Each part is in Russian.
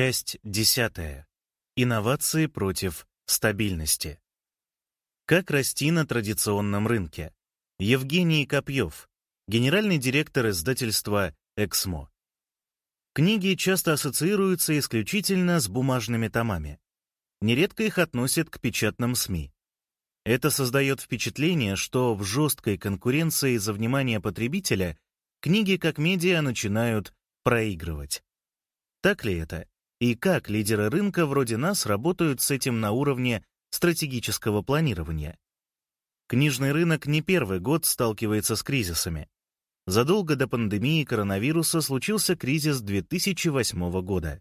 Часть десятая. Инновации против стабильности. Как расти на традиционном рынке? Евгений Копьев, генеральный директор издательства «Эксмо». Книги часто ассоциируются исключительно с бумажными томами. Нередко их относят к печатным СМИ. Это создает впечатление, что в жесткой конкуренции за внимание потребителя книги как медиа начинают проигрывать. Так ли это? И как лидеры рынка вроде нас работают с этим на уровне стратегического планирования? Книжный рынок не первый год сталкивается с кризисами. Задолго до пандемии коронавируса случился кризис 2008 года.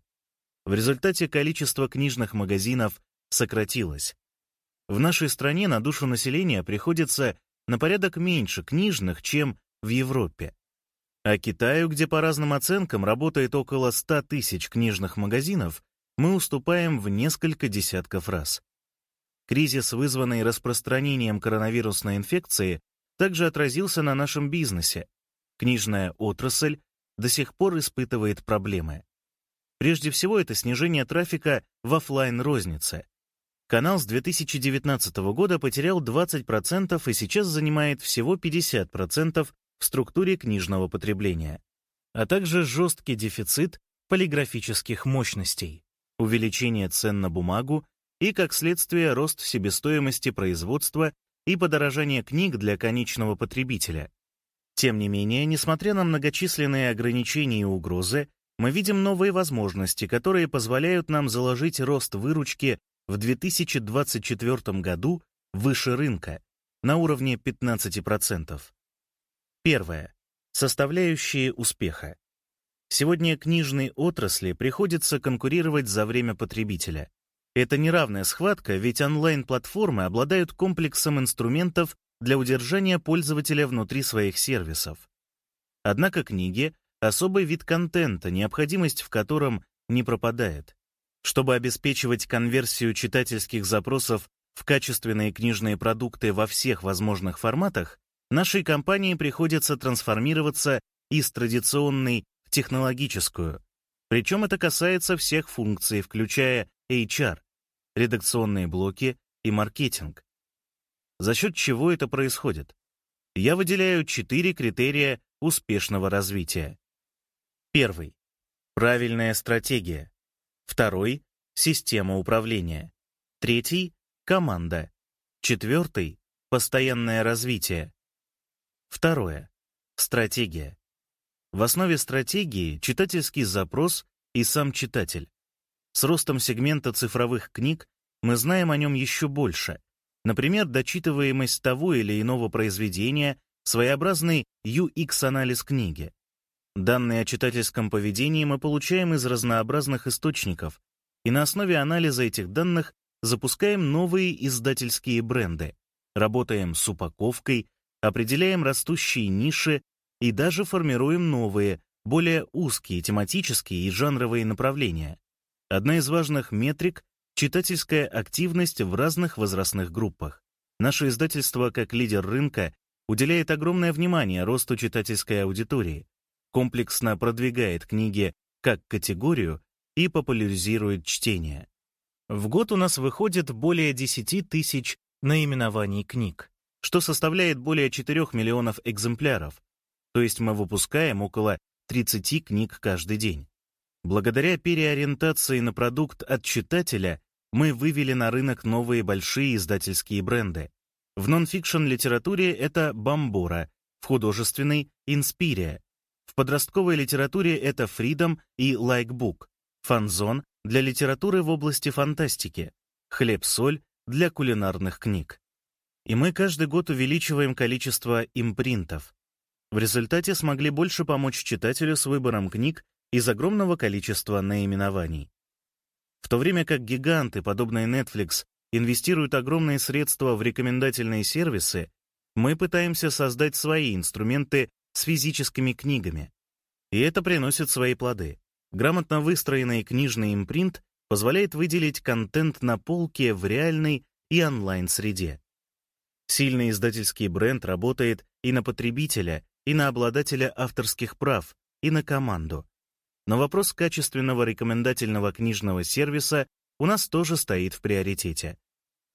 В результате количество книжных магазинов сократилось. В нашей стране на душу населения приходится на порядок меньше книжных, чем в Европе. А Китаю, где по разным оценкам работает около 100 тысяч книжных магазинов, мы уступаем в несколько десятков раз. Кризис, вызванный распространением коронавирусной инфекции, также отразился на нашем бизнесе, Книжная отрасль до сих пор испытывает проблемы. Прежде всего, это снижение трафика в офлайн рознице Канал с 2019 года потерял 20% и сейчас занимает всего 50% в структуре книжного потребления, а также жесткий дефицит полиграфических мощностей, увеличение цен на бумагу и, как следствие, рост себестоимости производства и подорожание книг для конечного потребителя, тем не менее, несмотря на многочисленные ограничения и угрозы, мы видим новые возможности, которые позволяют нам заложить рост выручки в 2024 году выше рынка, на уровне 15%. Первое. Составляющие успеха. Сегодня книжной отрасли приходится конкурировать за время потребителя. Это неравная схватка, ведь онлайн-платформы обладают комплексом инструментов для удержания пользователя внутри своих сервисов. Однако книги — особый вид контента, необходимость в котором не пропадает. Чтобы обеспечивать конверсию читательских запросов в качественные книжные продукты во всех возможных форматах, нашей компании приходится трансформироваться из традиционной в технологическую. Причем это касается всех функций, включая HR, редакционные блоки и маркетинг. За счет чего это происходит? Я выделяю четыре критерия успешного развития. Первый. Правильная стратегия. Второй. Система управления. Третий. Команда. Четвертый. Постоянное развитие. Второе. Стратегия. В основе стратегии читательский запрос и сам читатель. С ростом сегмента цифровых книг мы знаем о нем еще больше, Например, дочитываемость того или иного произведения, своеобразный UX-анализ книги. Данные о читательском поведении мы получаем из разнообразных источников, и на основе анализа этих данных запускаем новые издательские бренды, работаем с упаковкой, определяем растущие ниши и даже формируем новые, более узкие тематические и жанровые направления. Одна из важных метрик читательская активность в разных возрастных группах. Наше издательство, как лидер рынка, уделяет огромное внимание росту читательской аудитории, комплексно продвигает книги как категорию и популяризирует чтение. В год у нас выходит более 10 тысяч наименований книг, что составляет более 4 миллионов экземпляров, то есть мы выпускаем около 30 книг каждый день. Благодаря переориентации на продукт от читателя мы вывели на рынок новые большие издательские бренды. В нон-фикшн литературе это «Бомбора», в художественной — «Inspiria», в подростковой литературе это «Freedom» и «Like Book», «Fanzon» для литературы в области фантастики, «Хлеб-соль» для кулинарных книг. И мы каждый год увеличиваем количество импринтов. В результате смогли больше помочь читателю с выбором книг из огромного количества наименований. В то время как гиганты, подобные Netflix, инвестируют огромные средства в рекомендательные сервисы, мы пытаемся создать свои инструменты с физическими книгами. И это приносит свои плоды. Грамотно выстроенный книжный импринт позволяет выделить контент на полке в реальной и онлайн-среде. Сильный издательский бренд работает и на потребителя, и на обладателя авторских прав, и на команду. Но вопрос качественного рекомендательного книжного сервиса у нас тоже стоит в приоритете.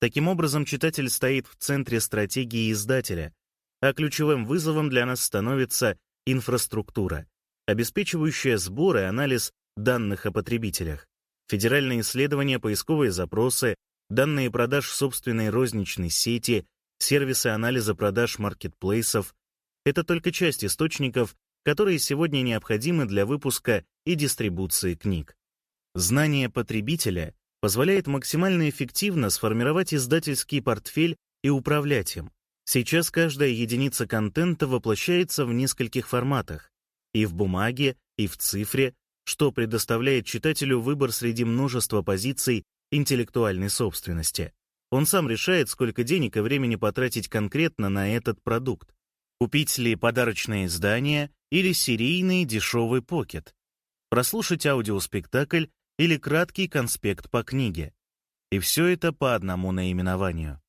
Таким образом, читатель стоит в центре стратегии издателя, а ключевым вызовом для нас становится инфраструктура, обеспечивающая сбор и анализ данных о потребителях, федеральные исследования, поисковые запросы, данные продаж собственной розничной сети, сервисы анализа продаж маркетплейсов — это только часть источников, которые сегодня необходимы для выпуска и дистрибуции книг. Знание потребителя позволяет максимально эффективно сформировать издательский портфель и управлять им. Сейчас каждая единица контента воплощается в нескольких форматах — и в бумаге, и в цифре, что предоставляет читателю выбор среди множества позиций интеллектуальной собственности. Он сам решает, сколько денег и времени потратить конкретно на этот продукт. Купить ли подарочное издание или серийный дешевый покет. Прослушать аудиоспектакль или краткий конспект по книге. И все это по одному наименованию.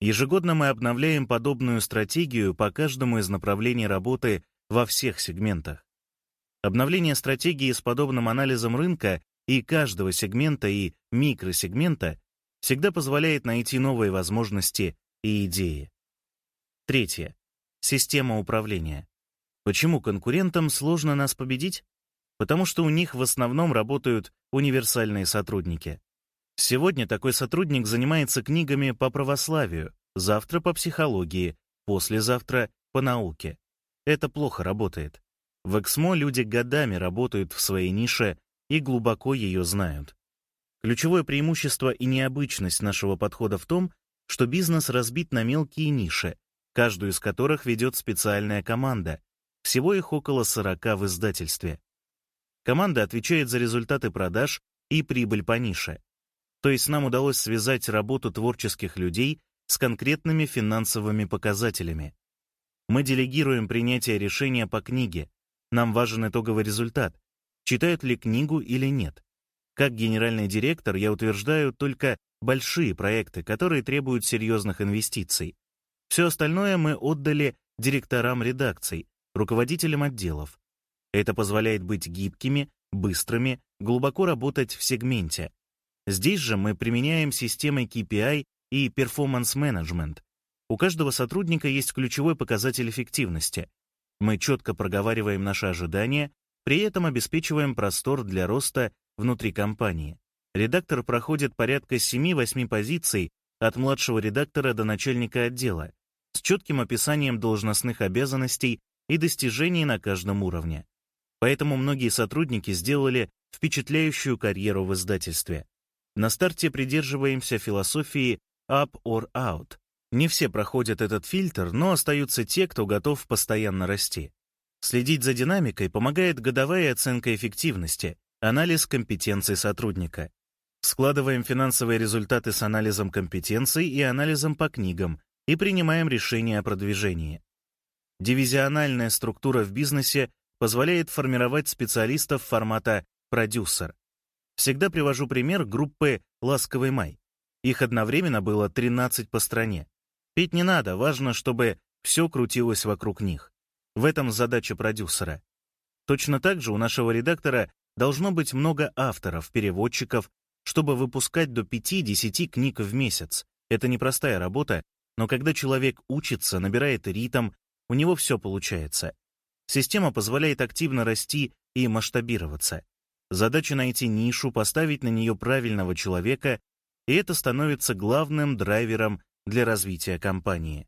Ежегодно мы обновляем подобную стратегию по каждому из направлений работы во всех сегментах. Обновление стратегии с подобным анализом рынка и каждого сегмента и микросегмента всегда позволяет найти новые возможности и идеи. Третье. Система управления. Почему конкурентам сложно нас победить? Потому что у них в основном работают универсальные сотрудники. Сегодня такой сотрудник занимается книгами по православию, завтра по психологии, послезавтра по науке. Это плохо работает. В Эксмо люди годами работают в своей нише и глубоко ее знают. Ключевое преимущество и необычность нашего подхода в том, что бизнес разбит на мелкие ниши, каждую из которых ведет специальная команда. Всего их около 40 в издательстве. Команда отвечает за результаты продаж и прибыль по нише. То есть нам удалось связать работу творческих людей с конкретными финансовыми показателями. Мы делегируем принятие решения по книге. Нам важен итоговый результат, читают ли книгу или нет. Как генеральный директор я утверждаю только большие проекты, которые требуют серьезных инвестиций. Все остальное мы отдали директорам редакций, руководителям отделов. Это позволяет быть гибкими, быстрыми, глубоко работать в сегменте. Здесь же мы применяем системы KPI и Performance Management. У каждого сотрудника есть ключевой показатель эффективности. Мы четко проговариваем наши ожидания, при этом обеспечиваем простор для роста внутри компании. Редактор проходит порядка 7-8 позиций от младшего редактора до начальника отдела с четким описанием должностных обязанностей и достижений на каждом уровне. Поэтому многие сотрудники сделали впечатляющую карьеру в издательстве. На старте придерживаемся философии up or out. Не все проходят этот фильтр, но остаются те, кто готов постоянно расти. Следить за динамикой помогает годовая оценка эффективности, анализ компетенций сотрудника. Складываем финансовые результаты с анализом компетенций и анализом по книгам и принимаем решения о продвижении. Дивизиональная структура в бизнесе позволяет формировать специалистов формата «продюсер». Всегда привожу пример группы «Ласковый май». Их одновременно было 13 по стране. Петь не надо, важно, чтобы все крутилось вокруг них. В этом задача продюсера. Точно так же у нашего редактора должно быть много авторов, переводчиков, чтобы выпускать до 5-10 книг в месяц. Это непростая работа, но когда человек учится, набирает ритм, у него все получается. Система позволяет активно расти и масштабироваться. Задача найти нишу, поставить на нее правильного человека, и это становится главным драйвером для развития компании.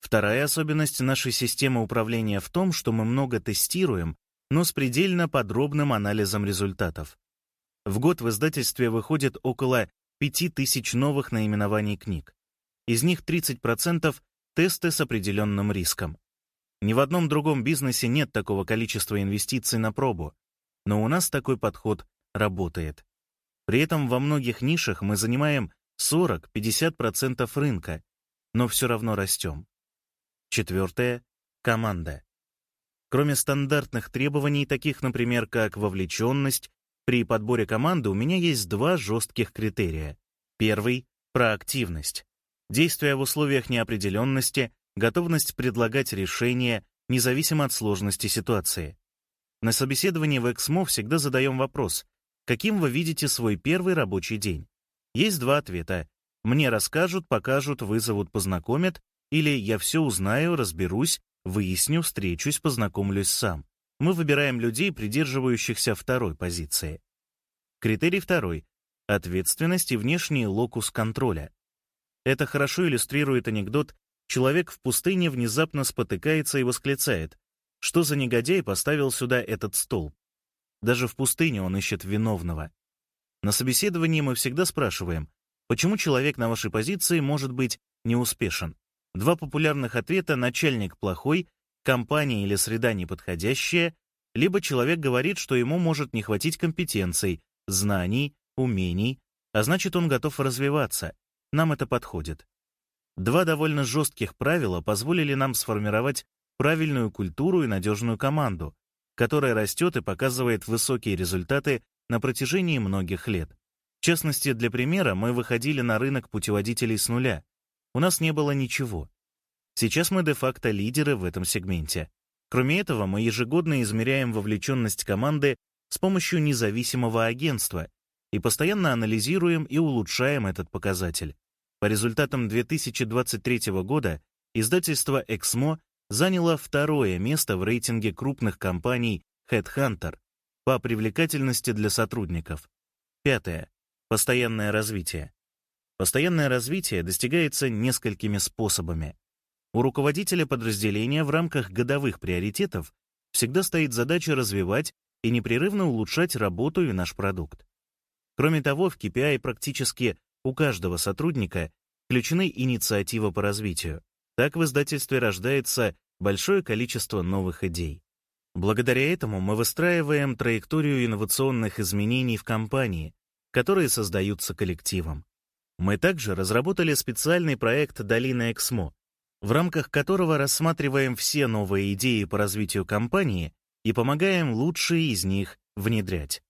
Вторая особенность нашей системы управления в том, что мы много тестируем, но с предельно подробным анализом результатов. В год в издательстве выходит около 5000 новых наименований книг. Из них 30% — тесты с определенным риском. Ни в одном другом бизнесе нет такого количества инвестиций на пробу, но у нас такой подход работает. При этом во многих нишах мы занимаем 40-50% рынка, но все равно растем. Четвертое — команда. Кроме стандартных требований, таких, например, как вовлеченность, при подборе команды у меня есть два жестких критерия. Первый — проактивность. Действия в условиях неопределенности, готовность предлагать решения, независимо от сложности ситуации. На собеседовании в Эксмо всегда задаем вопрос, каким вы видите свой первый рабочий день? Есть два ответа. Мне расскажут, покажут, вызовут, познакомят, или я все узнаю, разберусь, выясню, встречусь, познакомлюсь сам. Мы выбираем людей, придерживающихся второй позиции. Критерий второй — ответственность и внешний локус контроля. Это хорошо иллюстрирует анекдот «Человек в пустыне внезапно спотыкается и восклицает, что за негодяй поставил сюда этот столб?» Даже в пустыне он ищет виновного. На собеседовании мы всегда спрашиваем, почему человек на вашей позиции может быть неуспешен? Два популярных ответа «начальник плохой», «компания или среда неподходящая», либо человек говорит, что ему может не хватить компетенций, знаний, умений, а значит он готов развиваться, нам это подходит. Два довольно жестких правила позволили нам сформировать правильную культуру и надежную команду, которая растет и показывает высокие результаты на протяжении многих лет. В частности, для примера, мы выходили на рынок путеводителей с нуля. У нас не было ничего. Сейчас мы де-факто лидеры в этом сегменте. Кроме этого, мы ежегодно измеряем вовлеченность команды с помощью независимого агентства, и постоянно анализируем и улучшаем этот показатель. По результатам 2023 года издательство «Эксмо» заняло второе место в рейтинге крупных компаний Headhunter по привлекательности для сотрудников. Пятое. Постоянное развитие. Постоянное развитие достигается несколькими способами. У руководителя подразделения в рамках годовых приоритетов всегда стоит задача развивать и непрерывно улучшать работу и наш продукт. Кроме того, в KPI практически у каждого сотрудника включены инициативы по развитию. Так в издательстве рождается большое количество новых идей. Благодаря этому мы выстраиваем траекторию инновационных изменений в компании, которые создаются коллективом. Мы также разработали специальный проект «Долина Эксмо», в рамках которого рассматриваем все новые идеи по развитию компании и помогаем лучшие из них внедрять.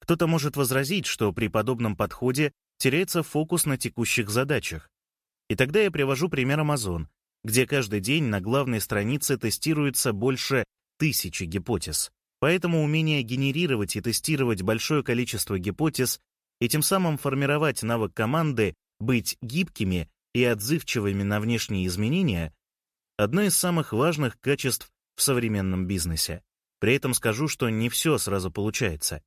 Кто-то может возразить, что при подобном подходе теряется фокус на текущих задачах. И тогда я привожу пример Amazon, где каждый день на главной странице тестируется больше тысячи гипотез. Поэтому умение генерировать и тестировать большое количество гипотез и тем самым формировать навык команды быть гибкими и отзывчивыми на внешние изменения — одно из самых важных качеств в современном бизнесе. При этом скажу, что не все сразу получается.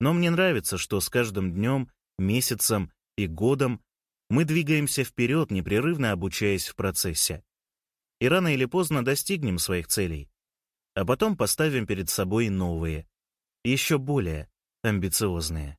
Но мне нравится, что с каждым днем, месяцем и годом мы двигаемся вперед, непрерывно обучаясь в процессе. И рано или поздно достигнем своих целей. А потом поставим перед собой новые, еще более амбициозные.